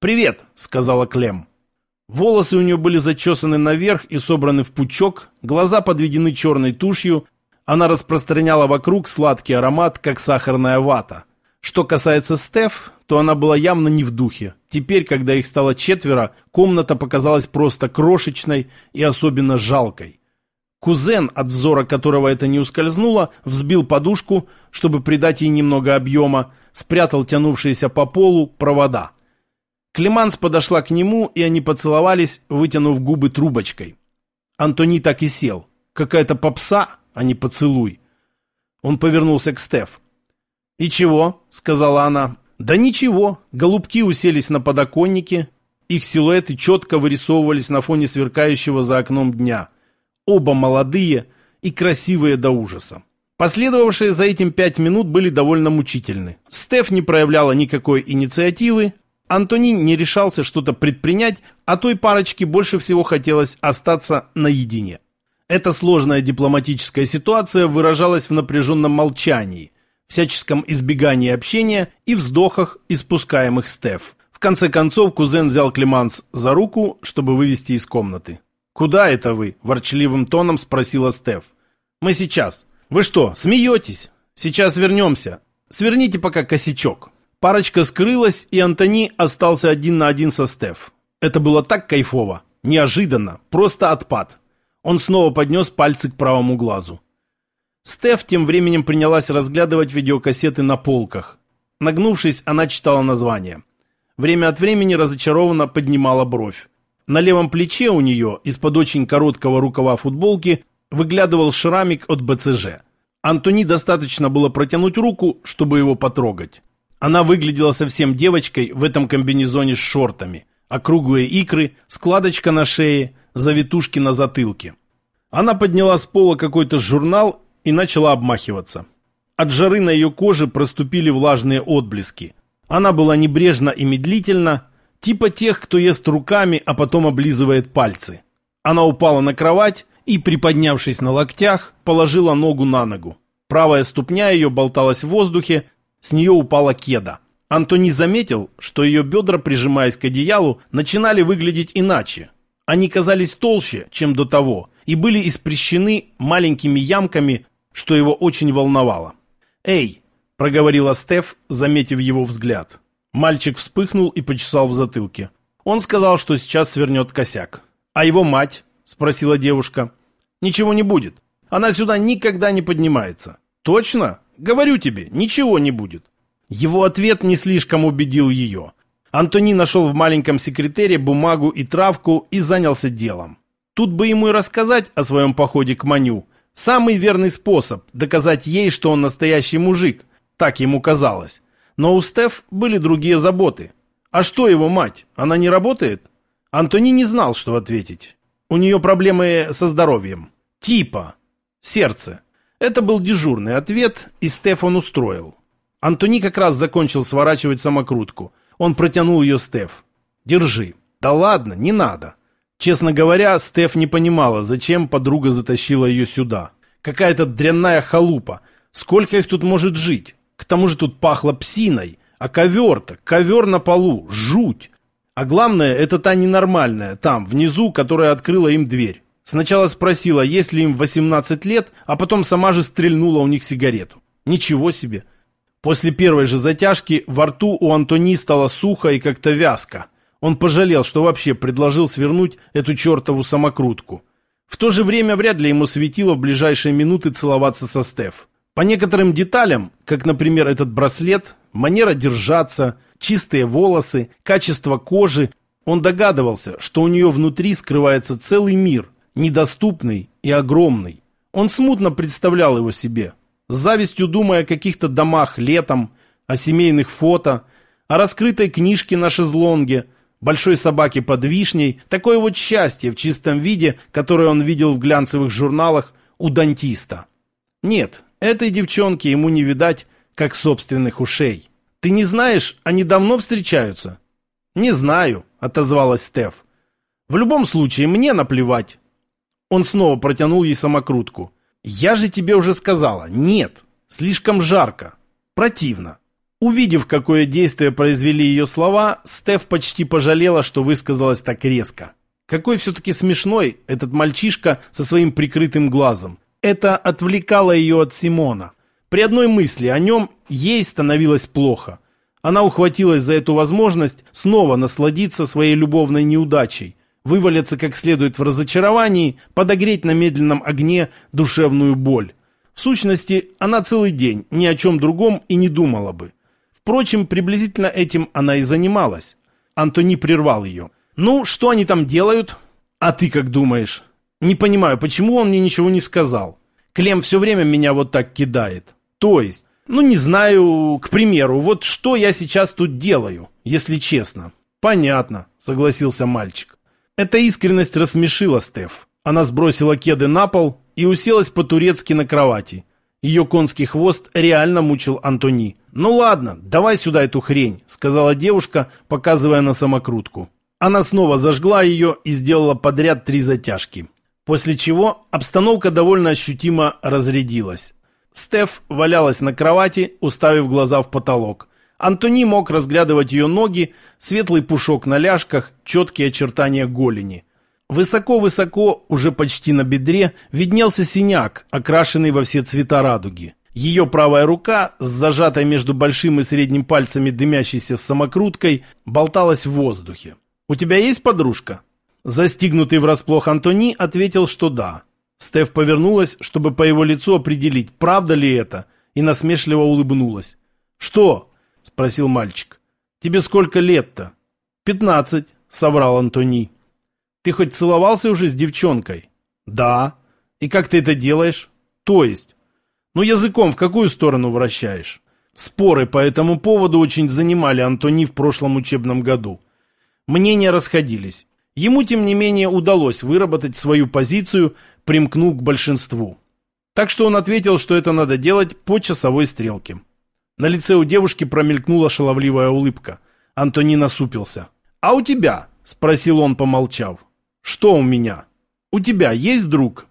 «Привет», — сказала Клем. Волосы у нее были зачесаны наверх и собраны в пучок, глаза подведены черной тушью, она распространяла вокруг сладкий аромат, как сахарная вата. Что касается Стеф, то она была явно не в духе. Теперь, когда их стало четверо, комната показалась просто крошечной и особенно жалкой. Кузен, от взора которого это не ускользнуло, взбил подушку, чтобы придать ей немного объема, спрятал тянувшиеся по полу провода. Клеманс подошла к нему, и они поцеловались, вытянув губы трубочкой. Антони так и сел. Какая-то попса, а не поцелуй. Он повернулся к Стеф. «И чего?» — сказала она. «Да ничего». Голубки уселись на подоконнике. Их силуэты четко вырисовывались на фоне сверкающего за окном дня. Оба молодые и красивые до ужаса. Последовавшие за этим пять минут были довольно мучительны. Стеф не проявляла никакой инициативы, Антонин не решался что-то предпринять, а той парочке больше всего хотелось остаться наедине. Эта сложная дипломатическая ситуация выражалась в напряженном молчании, всяческом избегании общения и вздохах, испускаемых Стеф. В конце концов, кузен взял Клеманс за руку, чтобы вывести из комнаты. «Куда это вы?» – ворчливым тоном спросила Стеф. «Мы сейчас». «Вы что, смеетесь? Сейчас вернемся. Сверните пока косячок». Парочка скрылась, и Антони остался один на один со Стеф. Это было так кайфово. Неожиданно. Просто отпад. Он снова поднес пальцы к правому глазу. Стеф тем временем принялась разглядывать видеокассеты на полках. Нагнувшись, она читала название. Время от времени разочарованно поднимала бровь. На левом плече у нее, из-под очень короткого рукава футболки, выглядывал шрамик от БЦЖ. Антони достаточно было протянуть руку, чтобы его потрогать. Она выглядела совсем девочкой в этом комбинезоне с шортами. Округлые икры, складочка на шее, завитушки на затылке. Она подняла с пола какой-то журнал и начала обмахиваться. От жары на ее коже проступили влажные отблески. Она была небрежна и медлительна, типа тех, кто ест руками, а потом облизывает пальцы. Она упала на кровать и, приподнявшись на локтях, положила ногу на ногу. Правая ступня ее болталась в воздухе, с нее упала кеда. Антони заметил, что ее бедра, прижимаясь к одеялу, начинали выглядеть иначе. Они казались толще, чем до того, и были испрещены маленькими ямками, что его очень волновало. «Эй!» – проговорила Стеф, заметив его взгляд. Мальчик вспыхнул и почесал в затылке. Он сказал, что сейчас свернет косяк. «А его мать?» – спросила девушка. «Ничего не будет. Она сюда никогда не поднимается». «Точно?» Говорю тебе, ничего не будет». Его ответ не слишком убедил ее. Антони нашел в маленьком секретаре бумагу и травку и занялся делом. Тут бы ему и рассказать о своем походе к Маню. Самый верный способ доказать ей, что он настоящий мужик. Так ему казалось. Но у Стеф были другие заботы. А что его мать? Она не работает? Антони не знал, что ответить. У нее проблемы со здоровьем. Типа. Сердце. Это был дежурный ответ, и Стефан устроил. Антони как раз закончил сворачивать самокрутку. Он протянул ее Стеф. «Держи». «Да ладно, не надо». Честно говоря, Стеф не понимала, зачем подруга затащила ее сюда. Какая-то дрянная халупа. Сколько их тут может жить? К тому же тут пахло псиной. А ковер-то, ковер на полу, жуть. А главное, это та ненормальная, там, внизу, которая открыла им дверь. Сначала спросила, есть ли им 18 лет, а потом сама же стрельнула у них сигарету. Ничего себе. После первой же затяжки во рту у Антони стало сухо и как-то вязко. Он пожалел, что вообще предложил свернуть эту чертову самокрутку. В то же время вряд ли ему светило в ближайшие минуты целоваться со Стеф. По некоторым деталям, как, например, этот браслет, манера держаться, чистые волосы, качество кожи, он догадывался, что у нее внутри скрывается целый мир – недоступный и огромный. Он смутно представлял его себе, с завистью думая о каких-то домах летом, о семейных фото, о раскрытой книжке на шезлонге, большой собаке под вишней, такое вот счастье в чистом виде, которое он видел в глянцевых журналах у дантиста. Нет, этой девчонке ему не видать, как собственных ушей. «Ты не знаешь, они давно встречаются?» «Не знаю», — отозвалась Стеф. «В любом случае, мне наплевать. Он снова протянул ей самокрутку. «Я же тебе уже сказала, нет, слишком жарко, противно». Увидев, какое действие произвели ее слова, Стеф почти пожалела, что высказалась так резко. Какой все-таки смешной этот мальчишка со своим прикрытым глазом. Это отвлекало ее от Симона. При одной мысли о нем ей становилось плохо. Она ухватилась за эту возможность снова насладиться своей любовной неудачей, вывалиться как следует в разочаровании, подогреть на медленном огне душевную боль. В сущности, она целый день ни о чем другом и не думала бы. Впрочем, приблизительно этим она и занималась. Антони прервал ее. «Ну, что они там делают?» «А ты как думаешь?» «Не понимаю, почему он мне ничего не сказал? Клем все время меня вот так кидает. То есть, ну не знаю, к примеру, вот что я сейчас тут делаю, если честно». «Понятно», — согласился мальчик. Эта искренность рассмешила Стеф. Она сбросила кеды на пол и уселась по-турецки на кровати. Ее конский хвост реально мучил Антони. «Ну ладно, давай сюда эту хрень», — сказала девушка, показывая на самокрутку. Она снова зажгла ее и сделала подряд три затяжки. После чего обстановка довольно ощутимо разрядилась. Стеф валялась на кровати, уставив глаза в потолок. Антони мог разглядывать ее ноги, светлый пушок на ляжках, четкие очертания голени. Высоко-высоко, уже почти на бедре, виднелся синяк, окрашенный во все цвета радуги. Ее правая рука, с зажатой между большим и средним пальцами дымящейся самокруткой, болталась в воздухе. «У тебя есть подружка?» Застигнутый врасплох Антони ответил, что да. Стеф повернулась, чтобы по его лицу определить, правда ли это, и насмешливо улыбнулась. «Что?» — спросил мальчик. «Тебе сколько лет-то?» «Пятнадцать», — соврал Антони. Ты хоть целовался уже с девчонкой? Да. И как ты это делаешь? То есть? Ну языком в какую сторону вращаешь? Споры по этому поводу очень занимали Антони в прошлом учебном году. Мнения расходились. Ему, тем не менее, удалось выработать свою позицию, примкнув к большинству. Так что он ответил, что это надо делать по часовой стрелке. На лице у девушки промелькнула шаловливая улыбка. Антони насупился. «А у тебя?» – спросил он, помолчав. «Что у меня? У тебя есть друг?»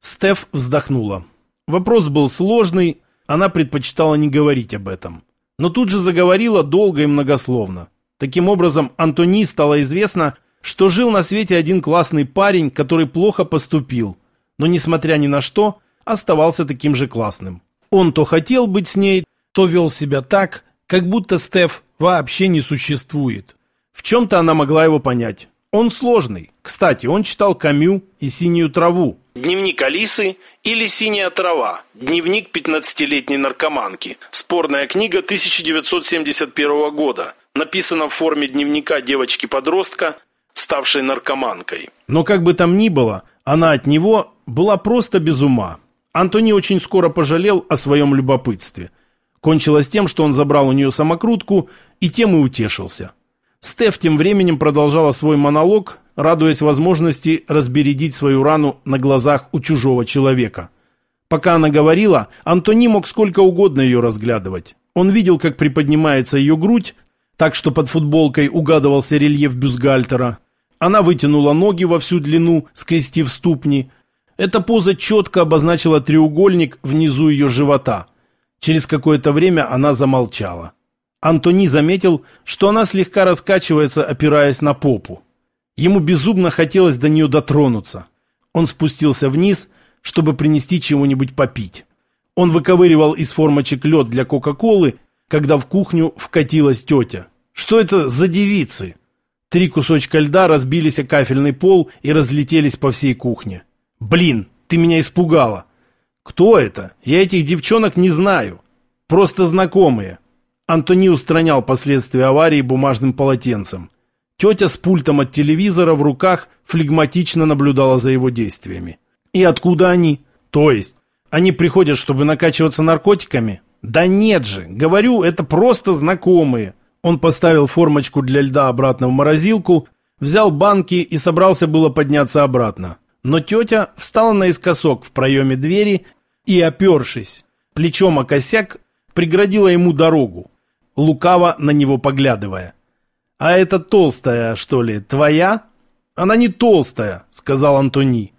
Стеф вздохнула. Вопрос был сложный, она предпочитала не говорить об этом. Но тут же заговорила долго и многословно. Таким образом, Антони стало известно, что жил на свете один классный парень, который плохо поступил, но, несмотря ни на что, оставался таким же классным. Он то хотел быть с ней, то вел себя так, как будто Стеф вообще не существует. В чем-то она могла его понять. Он сложный. Кстати, он читал Камю и «Синюю траву». Дневник Алисы или «Синяя трава». Дневник 15-летней наркоманки. Спорная книга 1971 года. Написана в форме дневника девочки-подростка, ставшей наркоманкой. Но как бы там ни было, она от него была просто без ума. Антони очень скоро пожалел о своем любопытстве. Кончилось тем, что он забрал у нее самокрутку и тем и утешился. Стеф тем временем продолжала свой монолог, радуясь возможности разбередить свою рану на глазах у чужого человека. Пока она говорила, Антони мог сколько угодно ее разглядывать. Он видел, как приподнимается ее грудь, так что под футболкой угадывался рельеф бюстгальтера. Она вытянула ноги во всю длину, скрестив ступни. Эта поза четко обозначила треугольник внизу ее живота. Через какое-то время она замолчала. Антони заметил, что она слегка раскачивается, опираясь на попу. Ему безумно хотелось до нее дотронуться. Он спустился вниз, чтобы принести чего-нибудь попить. Он выковыривал из формочек лед для Кока-Колы, когда в кухню вкатилась тетя. Что это за девицы? Три кусочка льда разбились о кафельный пол и разлетелись по всей кухне. Блин, ты меня испугала. Кто это? Я этих девчонок не знаю. Просто знакомые. Антони устранял последствия аварии бумажным полотенцем. Тетя с пультом от телевизора в руках флегматично наблюдала за его действиями. И откуда они? То есть, они приходят, чтобы накачиваться наркотиками? Да нет же, говорю, это просто знакомые. Он поставил формочку для льда обратно в морозилку, взял банки и собрался было подняться обратно. Но тетя встала наискосок в проеме двери и, опершись плечом о косяк, преградила ему дорогу лукаво на него поглядывая. «А эта толстая, что ли, твоя?» «Она не толстая», — сказал Антони.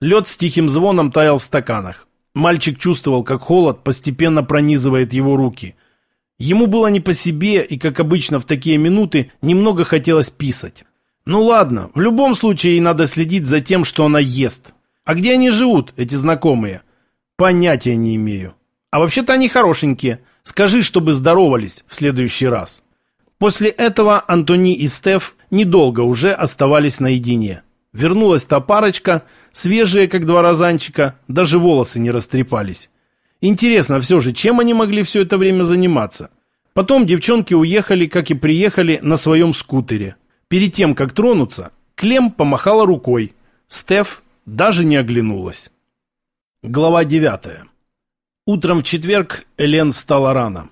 Лед с тихим звоном таял в стаканах. Мальчик чувствовал, как холод постепенно пронизывает его руки. Ему было не по себе, и, как обычно в такие минуты, немного хотелось писать. Ну ладно, в любом случае ей надо следить за тем, что она ест. А где они живут, эти знакомые? Понятия не имею. А вообще-то они хорошенькие. Скажи, чтобы здоровались в следующий раз. После этого Антони и Стеф недолго уже оставались наедине. Вернулась та парочка, свежие, как два розанчика, даже волосы не растрепались. Интересно все же, чем они могли все это время заниматься? Потом девчонки уехали, как и приехали, на своем скутере. Перед тем, как тронуться, Клем помахала рукой. Стеф даже не оглянулась. Глава девятая. Утром в четверг Элен встала рано.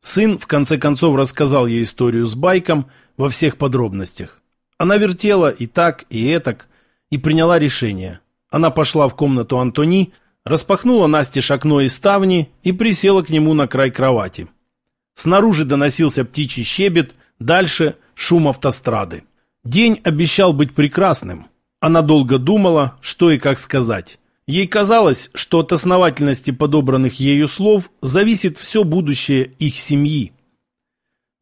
Сын, в конце концов, рассказал ей историю с байком во всех подробностях. Она вертела и так, и этак, и приняла решение. Она пошла в комнату Антони, распахнула Насте окно и ставни и присела к нему на край кровати. Снаружи доносился птичий щебет, дальше шум автострады. День обещал быть прекрасным. Она долго думала, что и как сказать. Ей казалось, что от основательности подобранных ею слов зависит все будущее их семьи.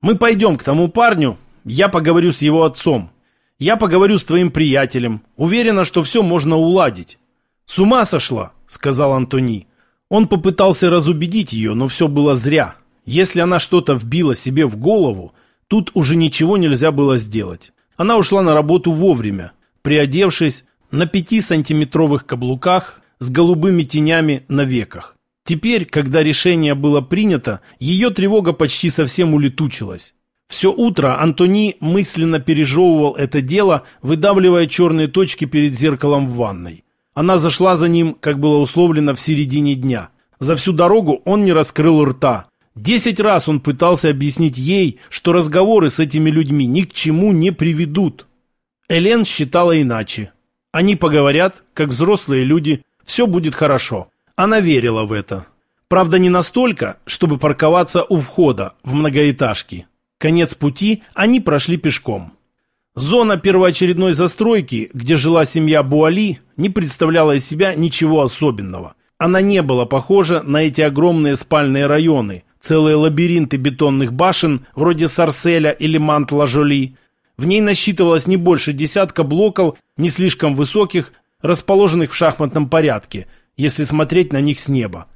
«Мы пойдем к тому парню, я поговорю с его отцом. Я поговорю с твоим приятелем. Уверена, что все можно уладить». «С ума сошла», — сказал Антони. Он попытался разубедить ее, но все было зря. Если она что-то вбила себе в голову, тут уже ничего нельзя было сделать. Она ушла на работу вовремя, приодевшись, на пятисантиметровых каблуках с голубыми тенями на веках. Теперь, когда решение было принято, ее тревога почти совсем улетучилась. Все утро Антони мысленно пережевывал это дело, выдавливая черные точки перед зеркалом в ванной. Она зашла за ним, как было условлено, в середине дня. За всю дорогу он не раскрыл рта. Десять раз он пытался объяснить ей, что разговоры с этими людьми ни к чему не приведут. Элен считала иначе. Они поговорят, как взрослые люди, все будет хорошо. Она верила в это. Правда, не настолько, чтобы парковаться у входа в многоэтажки. Конец пути они прошли пешком. Зона первоочередной застройки, где жила семья Буали, не представляла из себя ничего особенного. Она не была похожа на эти огромные спальные районы, целые лабиринты бетонных башен, вроде Сарселя или Мант-Ла-Жоли. В ней насчитывалось не больше десятка блоков, не слишком высоких, расположенных в шахматном порядке, если смотреть на них с неба.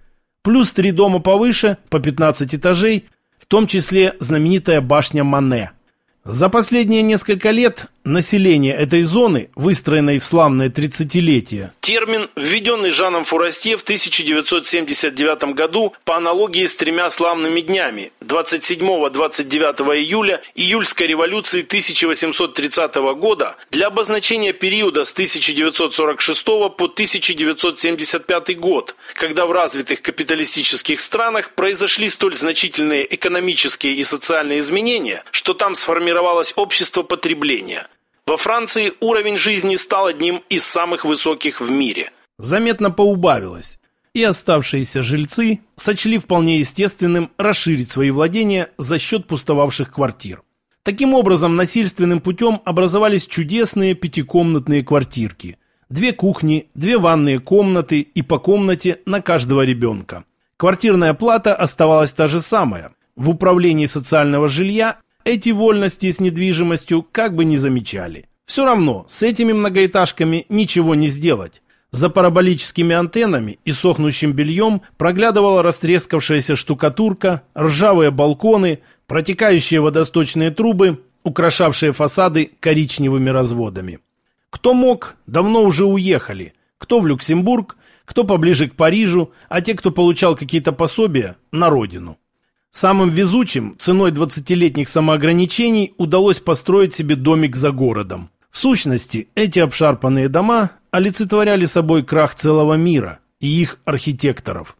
Плюс три дома повыше, по 15 этажей, в том числе знаменитая башня Мане – за последние несколько лет население этой зоны, выстроенной в славное тридцатилетие, термин, введенный Жаном Фурастье в 1979 году по аналогии с тремя славными днями 27-29 июля июльской революции 1830 года для обозначения периода с 1946 по 1975 год, когда в развитых капиталистических странах произошли столь значительные экономические и социальные изменения, что там сформировалось сформировалось общество потребления. Во Франции уровень жизни стал одним из самых высоких в мире. Заметно поубавилось, и оставшиеся жильцы сочли вполне естественным расширить свои владения за счет пустовавших квартир. Таким образом, насильственным путем образовались чудесные пятикомнатные квартирки. Две кухни, две ванные комнаты и по комнате на каждого ребенка. Квартирная плата оставалась та же самая. В управлении социального жилья эти вольности с недвижимостью как бы не замечали. Все равно с этими многоэтажками ничего не сделать. За параболическими антеннами и сохнущим бельем проглядывала растрескавшаяся штукатурка, ржавые балконы, протекающие водосточные трубы, украшавшие фасады коричневыми разводами. Кто мог, давно уже уехали. Кто в Люксембург, кто поближе к Парижу, а те, кто получал какие-то пособия, на родину. Самым везучим, ценой 20-летних самоограничений, удалось построить себе домик за городом. В сущности, эти обшарпанные дома олицетворяли собой крах целого мира и их архитекторов.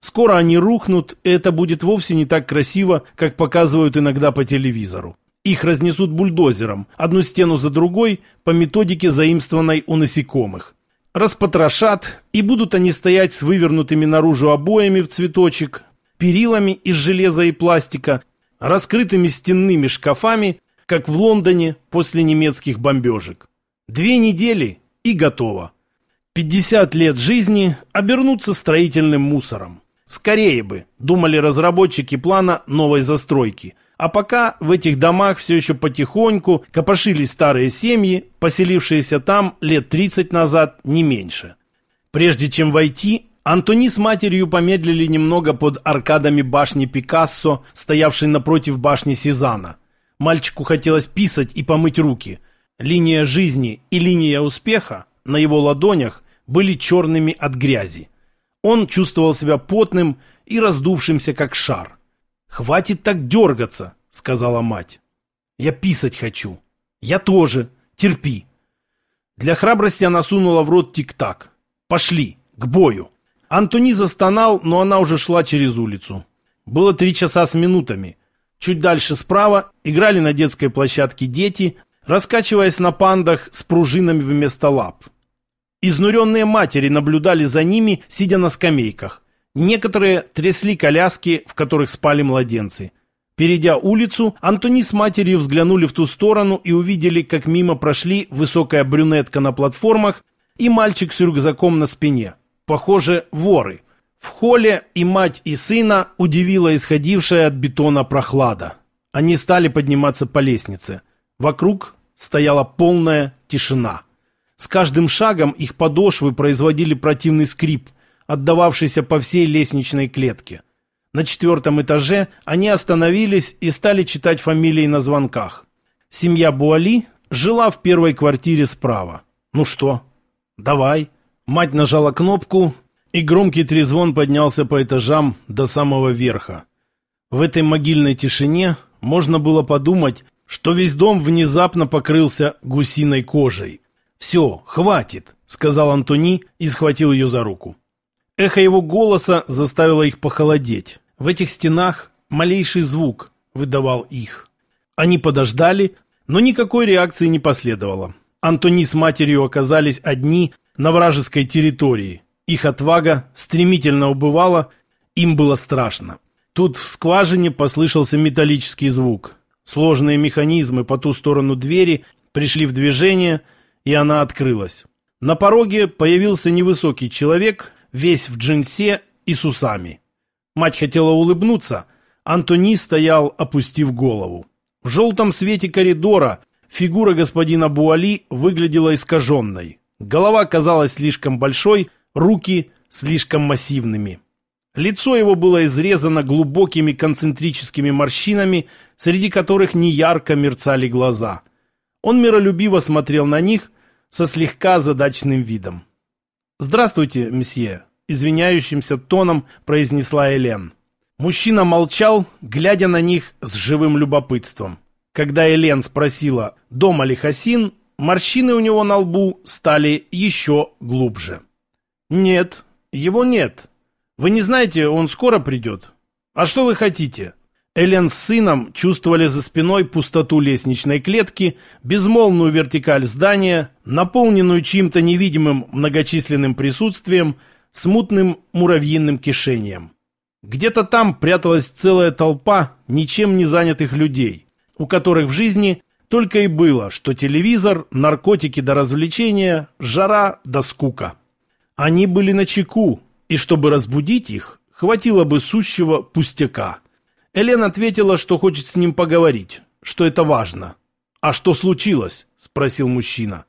Скоро они рухнут, и это будет вовсе не так красиво, как показывают иногда по телевизору. Их разнесут бульдозером, одну стену за другой, по методике, заимствованной у насекомых. Распотрошат, и будут они стоять с вывернутыми наружу обоями в цветочек, перилами из железа и пластика, раскрытыми стенными шкафами, как в Лондоне после немецких бомбежек. Две недели и готово. 50 лет жизни обернутся строительным мусором. Скорее бы, думали разработчики плана новой застройки. А пока в этих домах все еще потихоньку копошились старые семьи, поселившиеся там лет 30 назад, не меньше. Прежде чем войти, Антони с матерью помедлили немного под аркадами башни Пикассо, стоявшей напротив башни Сезана. Мальчику хотелось писать и помыть руки. Линия жизни и линия успеха на его ладонях были черными от грязи. Он чувствовал себя потным и раздувшимся, как шар. «Хватит так дергаться», — сказала мать. «Я писать хочу». «Я тоже. Терпи». Для храбрости она сунула в рот тик-так. «Пошли, к бою». Антони застонал, но она уже шла через улицу. Было три часа с минутами. Чуть дальше справа играли на детской площадке дети, раскачиваясь на пандах с пружинами вместо лап. Изнуренные матери наблюдали за ними, сидя на скамейках. Некоторые трясли коляски, в которых спали младенцы. Перейдя улицу, Антони с матерью взглянули в ту сторону и увидели, как мимо прошли высокая брюнетка на платформах и мальчик с рюкзаком на спине. Похоже, воры. В холле и мать, и сына удивила исходившая от бетона прохлада. Они стали подниматься по лестнице. Вокруг стояла полная тишина. С каждым шагом их подошвы производили противный скрип, отдававшийся по всей лестничной клетке. На четвертом этаже они остановились и стали читать фамилии на звонках. Семья Буали жила в первой квартире справа. «Ну что? Давай». Мать нажала кнопку, и громкий трезвон поднялся по этажам до самого верха. В этой могильной тишине можно было подумать, что весь дом внезапно покрылся гусиной кожей. «Все, хватит», — сказал Антони и схватил ее за руку. Эхо его голоса заставило их похолодеть. В этих стенах малейший звук выдавал их. Они подождали, но никакой реакции не последовало. Антони с матерью оказались одни на вражеской территории. Их отвага стремительно убывала, им было страшно. Тут в скважине послышался металлический звук. Сложные механизмы по ту сторону двери пришли в движение, и она открылась. На пороге появился невысокий человек, весь в джинсе и с усами. Мать хотела улыбнуться, Антони стоял, опустив голову. В желтом свете коридора фигура господина Буали выглядела искаженной. Голова казалась слишком большой, руки слишком массивными. Лицо его было изрезано глубокими концентрическими морщинами, среди которых неярко мерцали глаза. Он миролюбиво смотрел на них со слегка задачным видом. «Здравствуйте, месье», — извиняющимся тоном произнесла Элен. Мужчина молчал, глядя на них с живым любопытством. Когда Элен спросила, дома ли Хасин, морщины у него на лбу стали еще глубже. «Нет, его нет. Вы не знаете, он скоро придет. А что вы хотите?» Элен с сыном чувствовали за спиной пустоту лестничной клетки, безмолвную вертикаль здания, наполненную чьим-то невидимым многочисленным присутствием, смутным муравьиным кишением. Где-то там пряталась целая толпа ничем не занятых людей, у которых в жизни только и было, что телевизор, наркотики до развлечения, жара до скука. Они были на чеку, и чтобы разбудить их, хватило бы сущего пустяка. Элен ответила, что хочет с ним поговорить, что это важно. «А что случилось?» – спросил мужчина.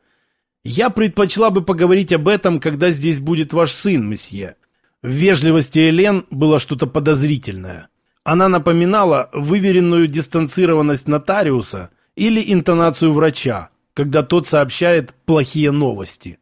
«Я предпочла бы поговорить об этом, когда здесь будет ваш сын, месье». В вежливости Элен было что-то подозрительное. Она напоминала выверенную дистанцированность нотариуса или интонацию врача, когда тот сообщает плохие новости.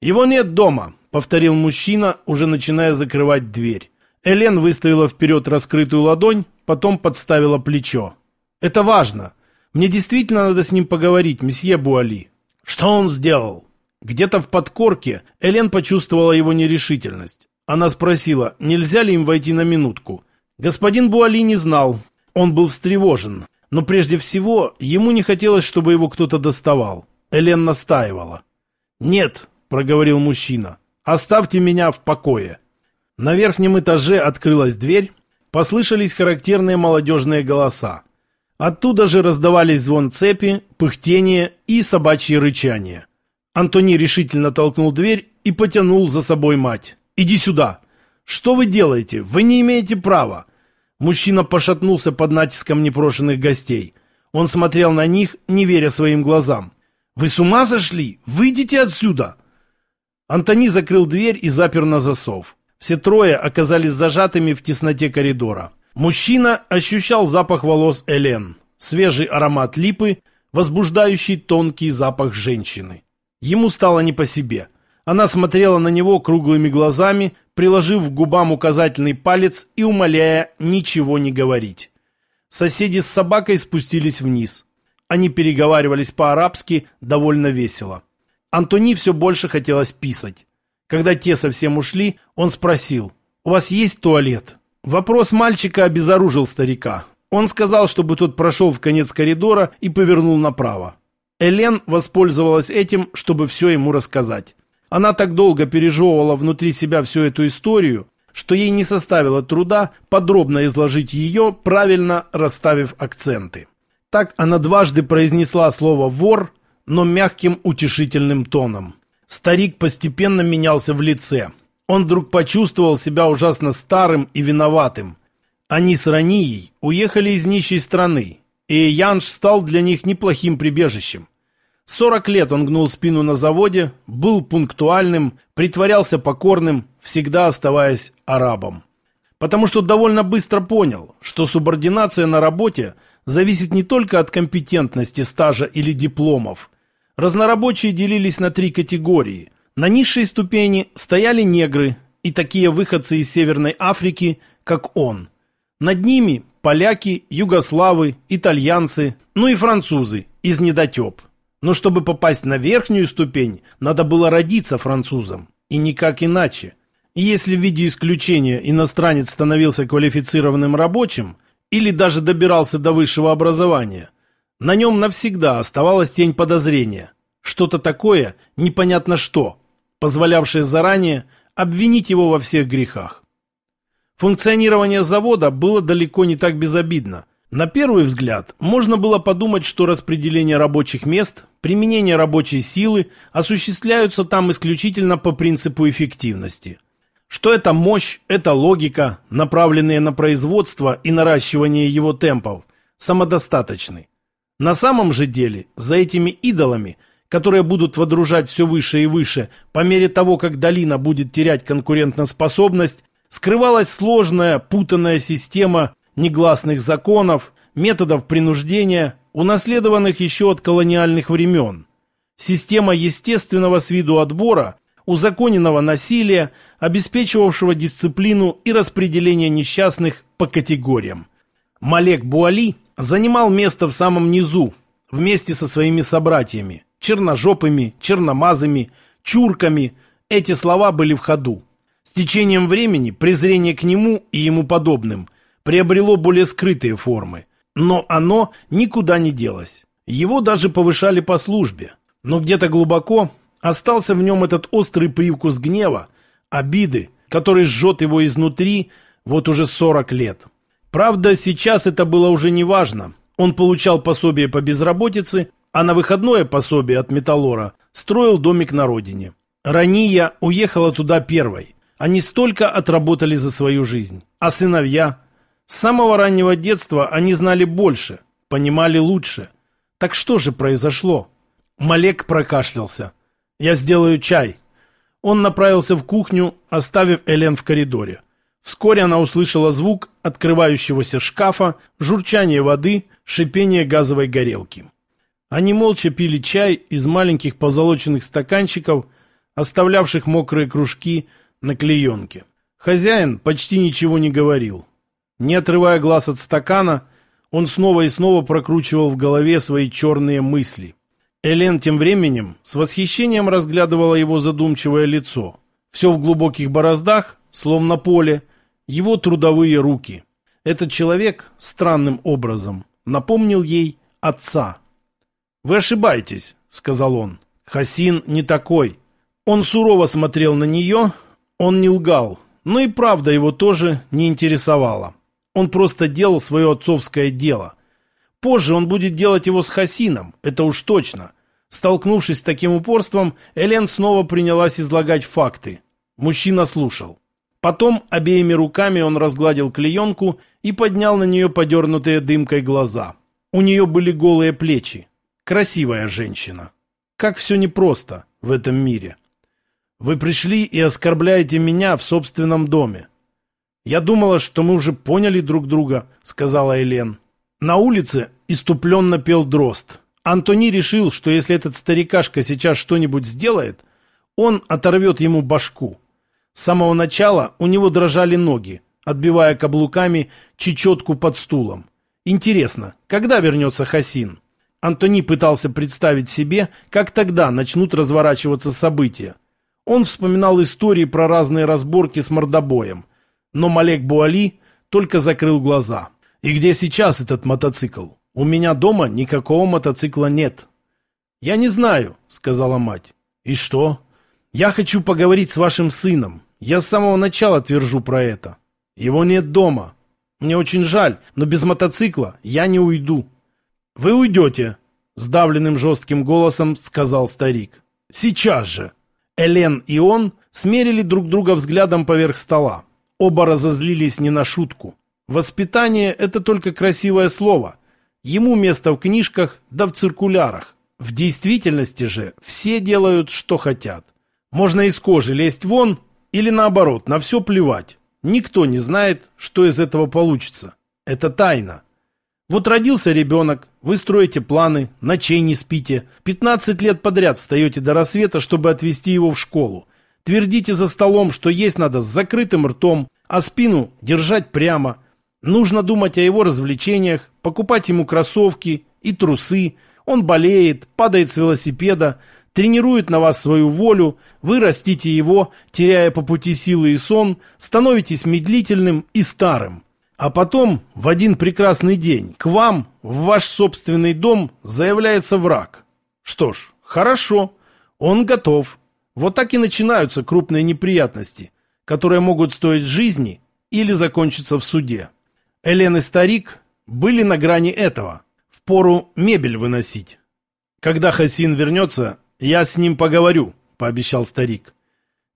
«Его нет дома», — повторил мужчина, уже начиная закрывать дверь. Элен выставила вперед раскрытую ладонь, потом подставила плечо. «Это важно. Мне действительно надо с ним поговорить, месье Буали». «Что он сделал?» Где-то в подкорке Элен почувствовала его нерешительность. Она спросила, нельзя ли им войти на минутку. Господин Буали не знал. Он был встревожен. Но прежде всего, ему не хотелось, чтобы его кто-то доставал. Элен настаивала. «Нет», — проговорил мужчина, — «оставьте меня в покое». На верхнем этаже открылась дверь, послышались характерные молодежные голоса. Оттуда же раздавались звон цепи, пыхтение и собачье рычание. Антони решительно толкнул дверь и потянул за собой мать. «Иди сюда!» «Что вы делаете? Вы не имеете права!» Мужчина пошатнулся под натиском непрошенных гостей. Он смотрел на них, не веря своим глазам. «Вы с ума сошли? Выйдите отсюда!» Антони закрыл дверь и запер на засов. Все трое оказались зажатыми в тесноте коридора. Мужчина ощущал запах волос Элен, свежий аромат липы, возбуждающий тонкий запах женщины. Ему стало не по себе. Она смотрела на него круглыми глазами, приложив к губам указательный палец и умоляя ничего не говорить. Соседи с собакой спустились вниз. Они переговаривались по-арабски довольно весело. Антони все больше хотелось писать. Когда те совсем ушли, он спросил, «У вас есть туалет?» Вопрос мальчика обезоружил старика. Он сказал, чтобы тот прошел в конец коридора и повернул направо. Элен воспользовалась этим, чтобы все ему рассказать. Она так долго пережевывала внутри себя всю эту историю, что ей не составило труда подробно изложить ее, правильно расставив акценты. Так она дважды произнесла слово «вор», но мягким утешительным тоном. Старик постепенно менялся в лице. Он вдруг почувствовал себя ужасно старым и виноватым. Они с Ранией уехали из нищей страны, и Янш стал для них неплохим прибежищем. Сорок лет он гнул спину на заводе, был пунктуальным, притворялся покорным, всегда оставаясь арабом. Потому что довольно быстро понял, что субординация на работе зависит не только от компетентности, стажа или дипломов. Разнорабочие делились на три категории. На низшей ступени стояли негры и такие выходцы из Северной Африки, как он. Над ними поляки, югославы, итальянцы, ну и французы из недотеп. Но чтобы попасть на верхнюю ступень, надо было родиться французом. И никак иначе. И если в виде исключения иностранец становился квалифицированным рабочим или даже добирался до высшего образования, на нем навсегда оставалась тень подозрения. Что-то такое, непонятно что, позволявшее заранее обвинить его во всех грехах. Функционирование завода было далеко не так безобидно. На первый взгляд можно было подумать, что распределение рабочих мест, применение рабочей силы осуществляются там исключительно по принципу эффективности. Что это мощь, это логика, направленные на производство и наращивание его темпов, самодостаточны. На самом же деле за этими идолами, которые будут водружать все выше и выше по мере того, как долина будет терять конкурентоспособность, скрывалась сложная, путанная система негласных законов, методов принуждения, унаследованных еще от колониальных времен. Система естественного с виду отбора, узаконенного насилия, обеспечивавшего дисциплину и распределение несчастных по категориям. Малек Буали занимал место в самом низу, вместе со своими собратьями, черножопыми, черномазами, чурками. Эти слова были в ходу. С течением времени презрение к нему и ему подобным приобрело более скрытые формы, но оно никуда не делось. Его даже повышали по службе, но где-то глубоко остался в нем этот острый привкус гнева, обиды, который жжет его изнутри вот уже 40 лет. Правда, сейчас это было уже не важно. Он получал пособие по безработице, а на выходное пособие от Металлора строил домик на родине. Рания уехала туда первой. Они столько отработали за свою жизнь. А сыновья? С самого раннего детства они знали больше, понимали лучше. Так что же произошло? Малек прокашлялся. «Я сделаю чай». Он направился в кухню, оставив Элен в коридоре. Вскоре она услышала звук открывающегося шкафа, журчание воды, шипение газовой горелки. Они молча пили чай из маленьких позолоченных стаканчиков, оставлявших мокрые кружки на клеенке. Хозяин почти ничего не говорил. Не отрывая глаз от стакана, он снова и снова прокручивал в голове свои черные мысли. Элен тем временем с восхищением разглядывала его задумчивое лицо. Все в глубоких бороздах, словно поле, его трудовые руки. Этот человек странным образом напомнил ей отца. «Вы ошибаетесь», — сказал он. «Хасин не такой». Он сурово смотрел на нее, он не лгал, но и правда его тоже не интересовала. Он просто делал свое отцовское дело. Позже он будет делать его с Хасином, это уж точно. Столкнувшись с таким упорством, Элен снова принялась излагать факты. Мужчина слушал. Потом обеими руками он разгладил клеенку и поднял на нее подернутые дымкой глаза. У нее были голые плечи. Красивая женщина. Как все непросто в этом мире. Вы пришли и оскорбляете меня в собственном доме. Я думала, что мы уже поняли друг друга, сказала Элен. На улице иступленно пел дрозд. Антони решил, что если этот старикашка сейчас что-нибудь сделает, он оторвет ему башку. С самого начала у него дрожали ноги, отбивая каблуками чечетку под стулом. Интересно, когда вернется Хасин? Антони пытался представить себе, как тогда начнут разворачиваться события. Он вспоминал истории про разные разборки с мордобоем. Но Малек Буали только закрыл глаза. «И где сейчас этот мотоцикл? У меня дома никакого мотоцикла нет». «Я не знаю», — сказала мать. «И что?» «Я хочу поговорить с вашим сыном. Я с самого начала твержу про это. Его нет дома. Мне очень жаль, но без мотоцикла я не уйду». «Вы уйдете», — сдавленным жестким голосом сказал старик. «Сейчас же». Элен и он смерили друг друга взглядом поверх стола. Оба разозлились не на шутку. Воспитание – это только красивое слово. Ему место в книжках, да в циркулярах. В действительности же все делают, что хотят. Можно из кожи лезть вон или наоборот, на все плевать. Никто не знает, что из этого получится. Это тайна. Вот родился ребенок, вы строите планы, ночей не спите, 15 лет подряд встаете до рассвета, чтобы отвезти его в школу. Твердите за столом, что есть надо с закрытым ртом, а спину держать прямо. Нужно думать о его развлечениях, покупать ему кроссовки и трусы. Он болеет, падает с велосипеда, тренирует на вас свою волю, вы растите его, теряя по пути силы и сон, становитесь медлительным и старым. А потом, в один прекрасный день, к вам, в ваш собственный дом, заявляется враг. Что ж, хорошо, он готов. Вот так и начинаются крупные неприятности, которые могут стоить жизни или закончиться в суде. Элен и старик были на грани этого. В пору мебель выносить. Когда Хасин вернется, я с ним поговорю, пообещал старик.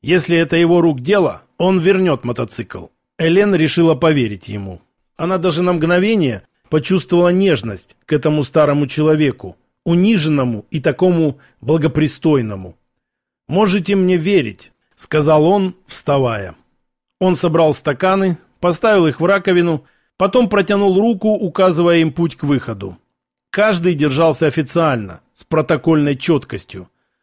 Если это его рук дело, он вернет мотоцикл. Элен решила поверить ему. Она даже на мгновение почувствовала нежность к этому старому человеку, униженному и такому благопристойному. «Можете мне верить», — сказал он, вставая. Он собрал стаканы, поставил их в раковину, потом протянул руку, указывая им путь к выходу. Каждый держался официально, с протокольной четкостью.